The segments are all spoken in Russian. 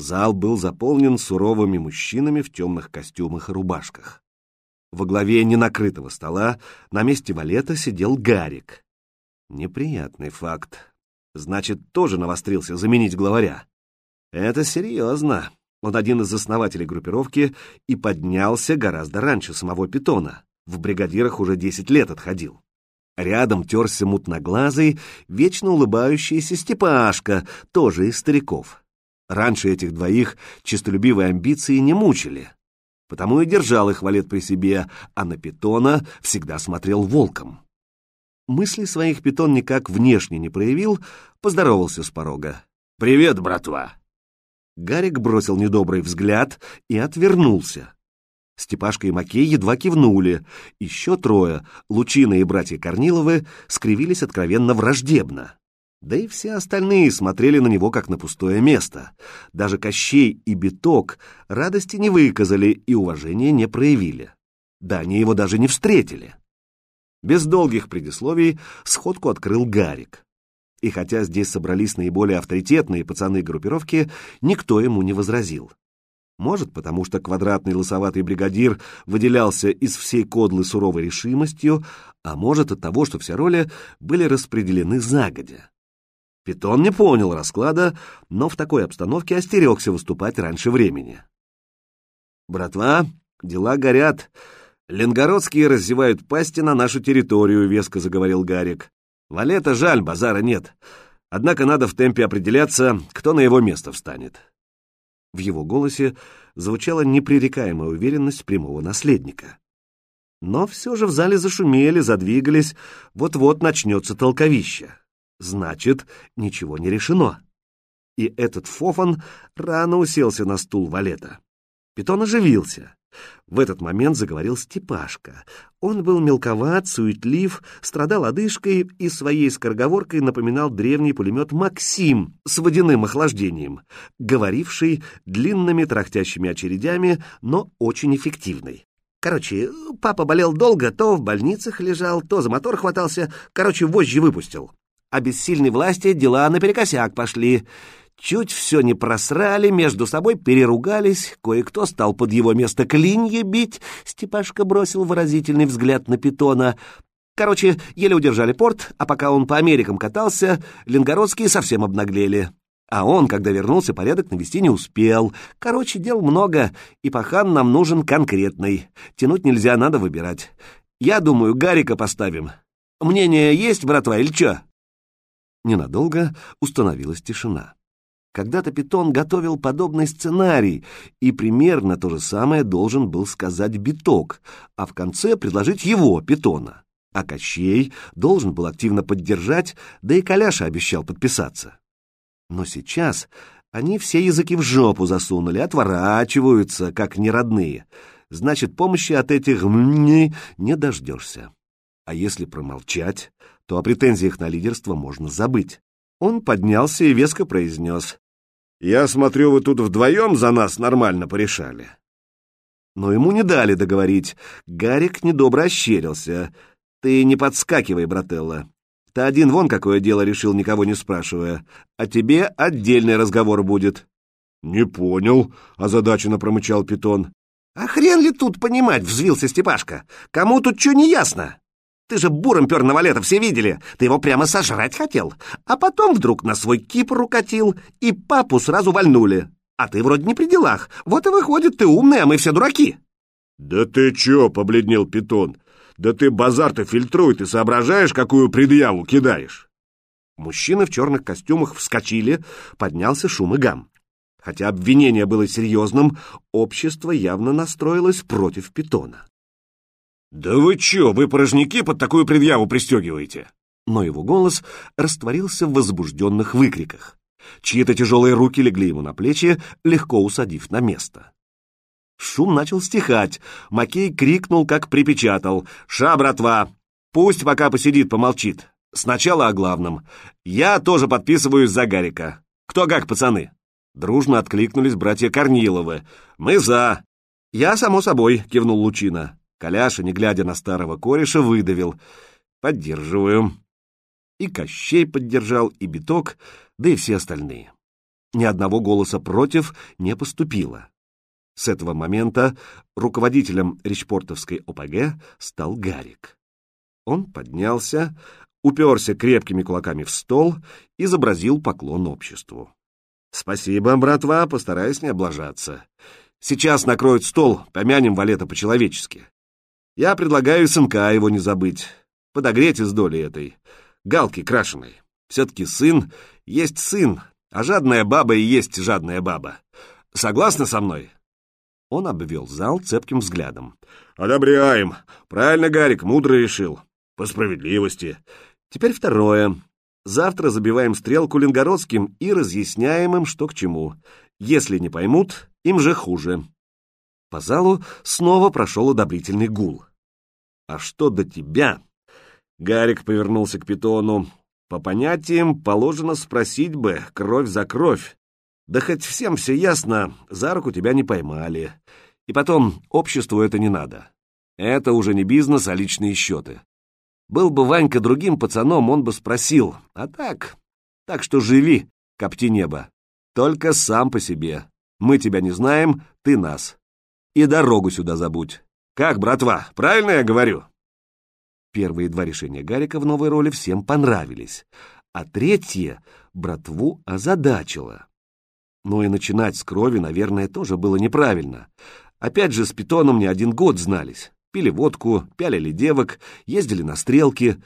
Зал был заполнен суровыми мужчинами в темных костюмах и рубашках. Во главе ненакрытого стола на месте валета сидел Гарик. Неприятный факт. Значит, тоже навострился заменить главаря. Это серьезно. Он один из основателей группировки и поднялся гораздо раньше самого Питона. В бригадирах уже десять лет отходил. Рядом терся мутноглазый, вечно улыбающийся Степашка, тоже из стариков. Раньше этих двоих честолюбивые амбиции не мучили, потому и держал их валет при себе, а на питона всегда смотрел волком. Мысли своих питон никак внешне не проявил, поздоровался с порога. «Привет, братва!» Гарик бросил недобрый взгляд и отвернулся. Степашка и Макей едва кивнули. Еще трое, Лучина и братья Корниловы, скривились откровенно враждебно. Да и все остальные смотрели на него как на пустое место. Даже Кощей и Биток радости не выказали и уважения не проявили. Да они его даже не встретили. Без долгих предисловий сходку открыл Гарик. И хотя здесь собрались наиболее авторитетные пацаны группировки, никто ему не возразил. Может, потому что квадратный лысоватый бригадир выделялся из всей кодлы суровой решимостью, а может от того, что все роли были распределены загодя. Питон не понял расклада, но в такой обстановке остерегся выступать раньше времени. «Братва, дела горят. Ленгородские раздевают пасти на нашу территорию», — веско заговорил Гарик. «Валета жаль, базара нет. Однако надо в темпе определяться, кто на его место встанет. В его голосе звучала непререкаемая уверенность прямого наследника. Но все же в зале зашумели, задвигались, вот-вот начнется толковище. Значит, ничего не решено. И этот Фофан рано уселся на стул валета. Питон оживился. В этот момент заговорил Степашка. Он был мелковат, суетлив, страдал одышкой и своей скороговоркой напоминал древний пулемет «Максим» с водяным охлаждением, говоривший длинными трахтящими очередями, но очень эффективный. Короче, папа болел долго, то в больницах лежал, то за мотор хватался, короче, вожжи выпустил. А без сильной власти дела наперекосяк пошли. Чуть все не просрали, между собой переругались, кое-кто стал под его место клинья бить, Степашка бросил выразительный взгляд на питона. Короче, еле удержали порт, а пока он по Америкам катался, ленгородские совсем обнаглели. А он, когда вернулся, порядок навести не успел. Короче, дел много, и пахан нам нужен конкретный. Тянуть нельзя, надо выбирать. Я думаю, Гарика поставим. Мнение есть, братва, или чё? Ненадолго установилась тишина. Когда-то Питон готовил подобный сценарий, и примерно то же самое должен был сказать Биток, а в конце предложить его, Питона. А Кощей должен был активно поддержать, да и Коляша обещал подписаться. Но сейчас они все языки в жопу засунули, отворачиваются, как неродные. Значит, помощи от этих «мни» не дождешься. А если промолчать, то о претензиях на лидерство можно забыть. Он поднялся и веско произнес. «Я смотрю, вы тут вдвоем за нас нормально порешали». Но ему не дали договорить. Гарик недобро ощерился. «Ты не подскакивай, брателла. Ты один вон какое дело решил, никого не спрашивая. А тебе отдельный разговор будет». «Не понял», — озадаченно промычал Питон. «А хрен ли тут понимать?» — взвился Степашка. «Кому тут что не ясно?» Ты же буром пер на валета, все видели. Ты его прямо сожрать хотел. А потом вдруг на свой кипр укатил, и папу сразу вальнули. А ты вроде не при делах. Вот и выходит, ты умный, а мы все дураки. Да ты че, побледнел питон. Да ты базар-то фильтруй, ты соображаешь, какую предъяву кидаешь? Мужчины в черных костюмах вскочили, поднялся шум и гам. Хотя обвинение было серьезным, общество явно настроилось против питона. «Да вы чё, вы порожники под такую предъяву пристегиваете?» Но его голос растворился в возбужденных выкриках. Чьи-то тяжелые руки легли ему на плечи, легко усадив на место. Шум начал стихать. Макей крикнул, как припечатал. «Ша, братва! Пусть пока посидит, помолчит. Сначала о главном. Я тоже подписываюсь за Гарика. Кто как, пацаны?» Дружно откликнулись братья Корниловы. «Мы за!» «Я, само собой», — кивнул Лучина. Коляша, не глядя на старого кореша, выдавил. «Поддерживаю». И Кощей поддержал, и Биток, да и все остальные. Ни одного голоса против не поступило. С этого момента руководителем Речпортовской ОПГ стал Гарик. Он поднялся, уперся крепкими кулаками в стол, изобразил поклон обществу. «Спасибо, братва, постараюсь не облажаться. Сейчас накроют стол, помянем Валета по-человечески. Я предлагаю сынка его не забыть, подогреть из доли этой, галки крашеной. Все-таки сын есть сын, а жадная баба и есть жадная баба. Согласны со мной?» Он обвел зал цепким взглядом. «Одобряем. Правильно, Гарик, мудро решил. По справедливости. Теперь второе. Завтра забиваем стрелку Ленгородским и разъясняем им, что к чему. Если не поймут, им же хуже. По залу снова прошел одобрительный гул. «А что до тебя?» Гарик повернулся к питону. «По понятиям положено спросить бы, кровь за кровь. Да хоть всем все ясно, за руку тебя не поймали. И потом, обществу это не надо. Это уже не бизнес, а личные счеты. Был бы Ванька другим пацаном, он бы спросил. А так, так что живи, копти небо. Только сам по себе. Мы тебя не знаем, ты нас. И дорогу сюда забудь. Как, братва, правильно я говорю? Первые два решения Гарика в новой роли всем понравились, а третье братву озадачило. Но и начинать с крови, наверное, тоже было неправильно. Опять же, с питоном не один год знались пили водку, пялили девок, ездили на стрелки.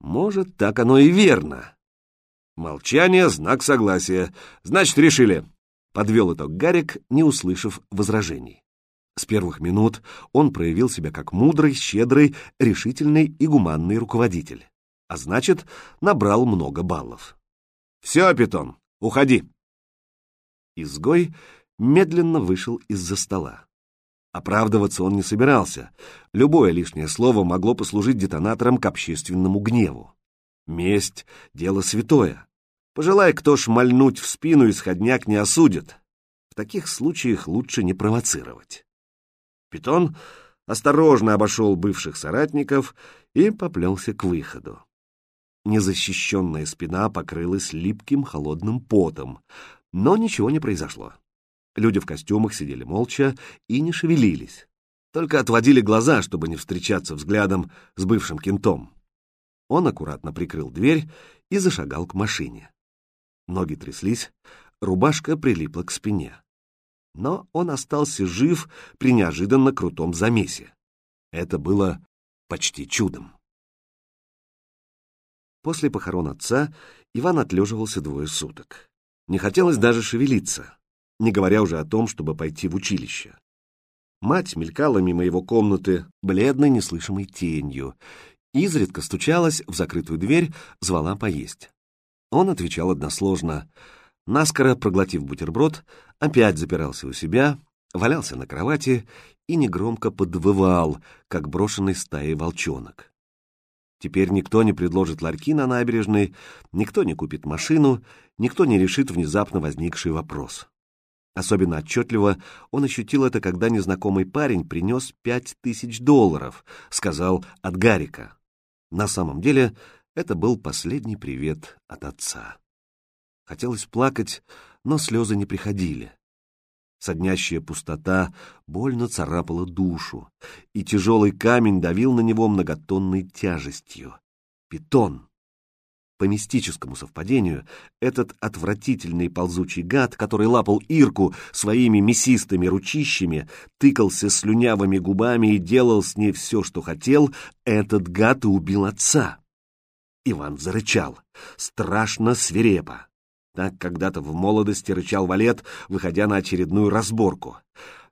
Может, так оно и верно. Молчание — знак согласия. Значит, решили. Подвел итог Гарик, не услышав возражений. С первых минут он проявил себя как мудрый, щедрый, решительный и гуманный руководитель. А значит, набрал много баллов. «Все, Питон, уходи!» Изгой медленно вышел из-за стола. Оправдываться он не собирался. Любое лишнее слово могло послужить детонатором к общественному гневу. Месть — дело святое. Пожелай кто шмальнуть в спину, исходняк не осудит. В таких случаях лучше не провоцировать. Питон осторожно обошел бывших соратников и поплелся к выходу. Незащищенная спина покрылась липким холодным потом, но ничего не произошло. Люди в костюмах сидели молча и не шевелились, только отводили глаза, чтобы не встречаться взглядом с бывшим кентом. Он аккуратно прикрыл дверь и зашагал к машине. Ноги тряслись, рубашка прилипла к спине. Но он остался жив при неожиданно крутом замесе. Это было почти чудом. После похорон отца Иван отлеживался двое суток. Не хотелось даже шевелиться не говоря уже о том, чтобы пойти в училище. Мать мелькала мимо его комнаты, бледной неслышимой тенью, изредка стучалась в закрытую дверь, звала поесть. Он отвечал односложно. Наскоро, проглотив бутерброд, опять запирался у себя, валялся на кровати и негромко подвывал, как брошенный стаей волчонок. Теперь никто не предложит ларьки на набережной, никто не купит машину, никто не решит внезапно возникший вопрос. Особенно отчетливо он ощутил это, когда незнакомый парень принес пять тысяч долларов, сказал от Гарика. На самом деле это был последний привет от отца. Хотелось плакать, но слезы не приходили. Соднящая пустота больно царапала душу, и тяжелый камень давил на него многотонной тяжестью. Питон. По мистическому совпадению, этот отвратительный ползучий гад, который лапал Ирку своими мясистыми ручищами, тыкался слюнявыми губами и делал с ней все, что хотел, этот гад и убил отца. Иван зарычал, страшно свирепо. Так когда-то в молодости рычал Валет, выходя на очередную разборку.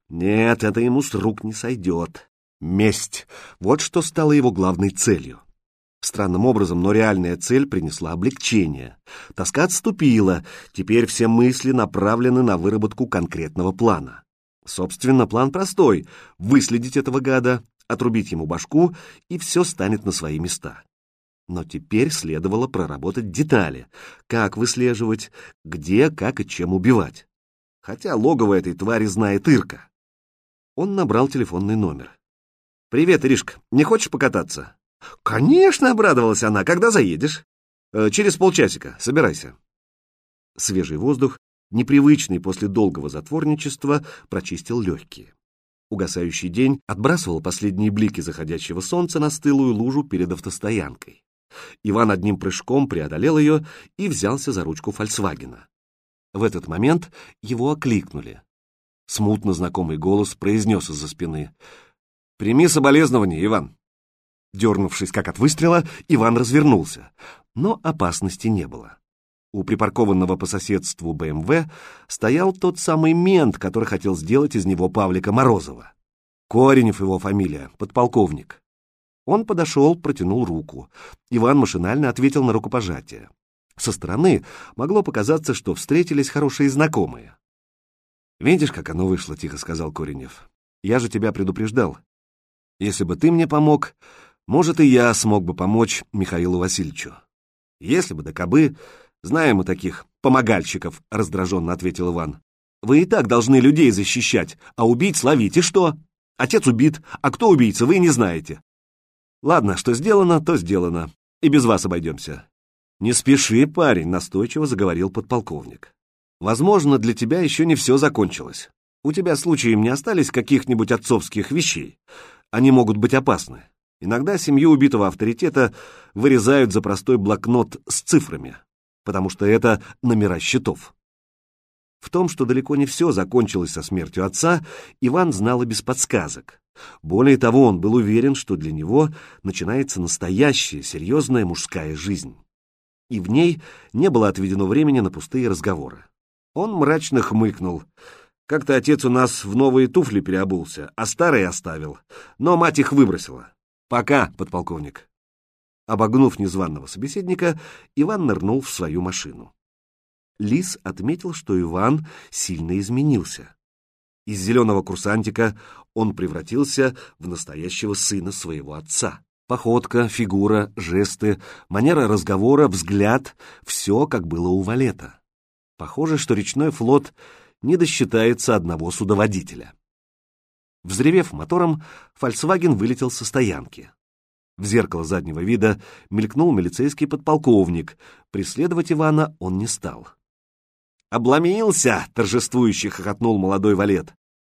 Нет, это ему с рук не сойдет. Месть — вот что стало его главной целью. Странным образом, но реальная цель принесла облегчение. Тоска отступила, теперь все мысли направлены на выработку конкретного плана. Собственно, план простой — выследить этого гада, отрубить ему башку, и все станет на свои места. Но теперь следовало проработать детали. Как выслеживать, где, как и чем убивать. Хотя логово этой твари знает Ирка. Он набрал телефонный номер. «Привет, Иришка, не хочешь покататься?» «Конечно!» — обрадовалась она. «Когда заедешь?» «Э, «Через полчасика. Собирайся». Свежий воздух непривычный после долгого затворничества, прочистил легкие. Угасающий день отбрасывал последние блики заходящего солнца на стылую лужу перед автостоянкой. Иван одним прыжком преодолел ее и взялся за ручку «Фольксвагена». В этот момент его окликнули. Смутно знакомый голос произнес из-за спины. «Прими соболезнования, Иван!» Дернувшись как от выстрела, Иван развернулся, но опасности не было. У припаркованного по соседству БМВ стоял тот самый мент, который хотел сделать из него Павлика Морозова. Коренев его фамилия, подполковник. Он подошел, протянул руку. Иван машинально ответил на рукопожатие. Со стороны могло показаться, что встретились хорошие знакомые. «Видишь, как оно вышло», — тихо сказал Коренев. «Я же тебя предупреждал. Если бы ты мне помог, может, и я смог бы помочь Михаилу Васильевичу. Если бы да кабы, «Знаем мы таких помогальщиков», — раздраженно ответил Иван. «Вы и так должны людей защищать, а убить ловить, и что? Отец убит, а кто убийца, вы не знаете. Ладно, что сделано, то сделано, и без вас обойдемся». «Не спеши, парень», — настойчиво заговорил подполковник. «Возможно, для тебя еще не все закончилось. У тебя случаем не остались каких-нибудь отцовских вещей. Они могут быть опасны. Иногда семью убитого авторитета вырезают за простой блокнот с цифрами потому что это номера счетов. В том, что далеко не все закончилось со смертью отца, Иван знал и без подсказок. Более того, он был уверен, что для него начинается настоящая, серьезная мужская жизнь. И в ней не было отведено времени на пустые разговоры. Он мрачно хмыкнул. Как-то отец у нас в новые туфли переобулся, а старые оставил, но мать их выбросила. Пока, подполковник. Обогнув незваного собеседника, Иван нырнул в свою машину. Лис отметил, что Иван сильно изменился. Из зеленого курсантика он превратился в настоящего сына своего отца. Походка, фигура, жесты, манера разговора, взгляд — все, как было у Валета. Похоже, что речной флот не досчитается одного судоводителя. Взревев мотором, «Фольксваген» вылетел со стоянки. В зеркало заднего вида мелькнул милицейский подполковник. Преследовать Ивана он не стал. «Обломился!» — торжествующе хохотнул молодой валет.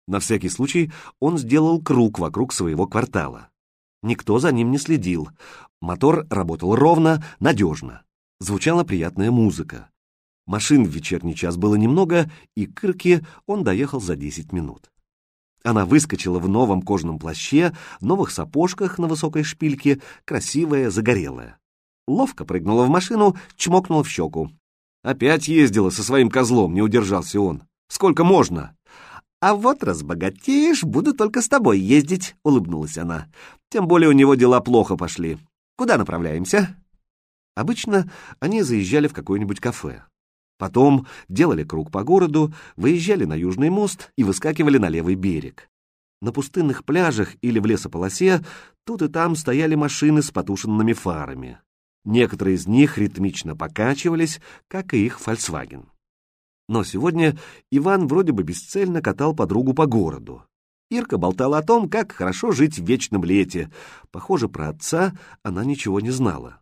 На всякий случай он сделал круг вокруг своего квартала. Никто за ним не следил. Мотор работал ровно, надежно. Звучала приятная музыка. Машин в вечерний час было немного, и к Ирке он доехал за десять минут. Она выскочила в новом кожаном плаще, новых сапожках на высокой шпильке, красивая, загорелая. Ловко прыгнула в машину, чмокнула в щеку. Опять ездила со своим козлом, не удержался он. Сколько можно? А вот разбогатеешь, буду только с тобой ездить, улыбнулась она. Тем более у него дела плохо пошли. Куда направляемся? Обычно они заезжали в какое-нибудь кафе. Потом делали круг по городу, выезжали на Южный мост и выскакивали на левый берег. На пустынных пляжах или в лесополосе тут и там стояли машины с потушенными фарами. Некоторые из них ритмично покачивались, как и их «Фольксваген». Но сегодня Иван вроде бы бесцельно катал подругу по городу. Ирка болтала о том, как хорошо жить в вечном лете. Похоже, про отца она ничего не знала.